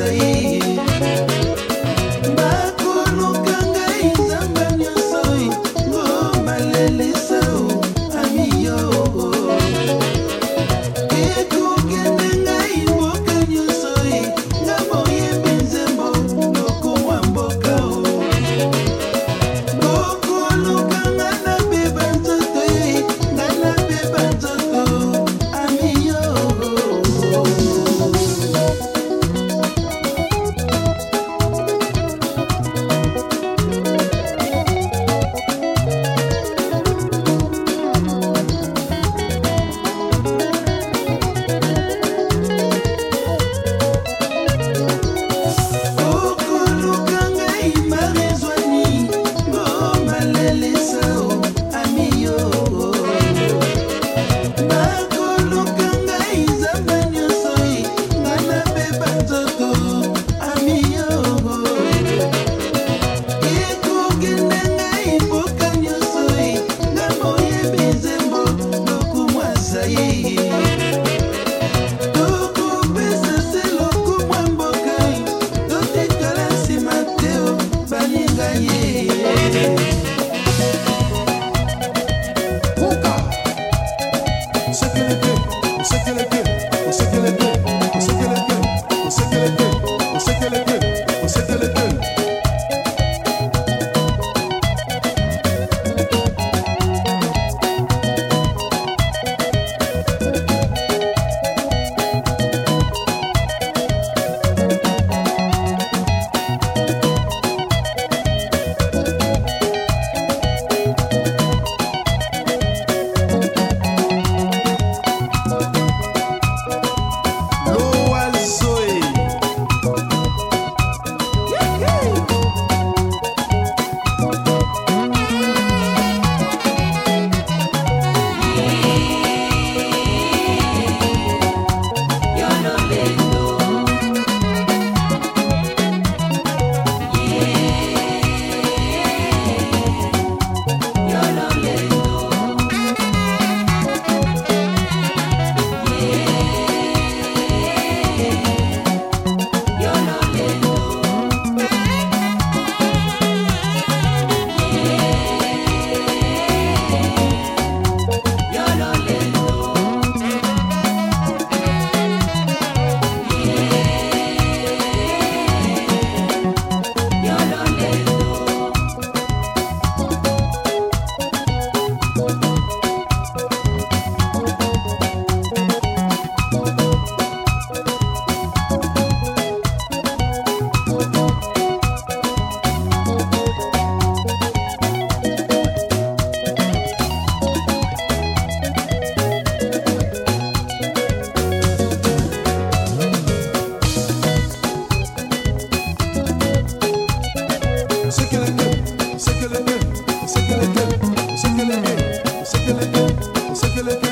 sair. the Você que é você que é.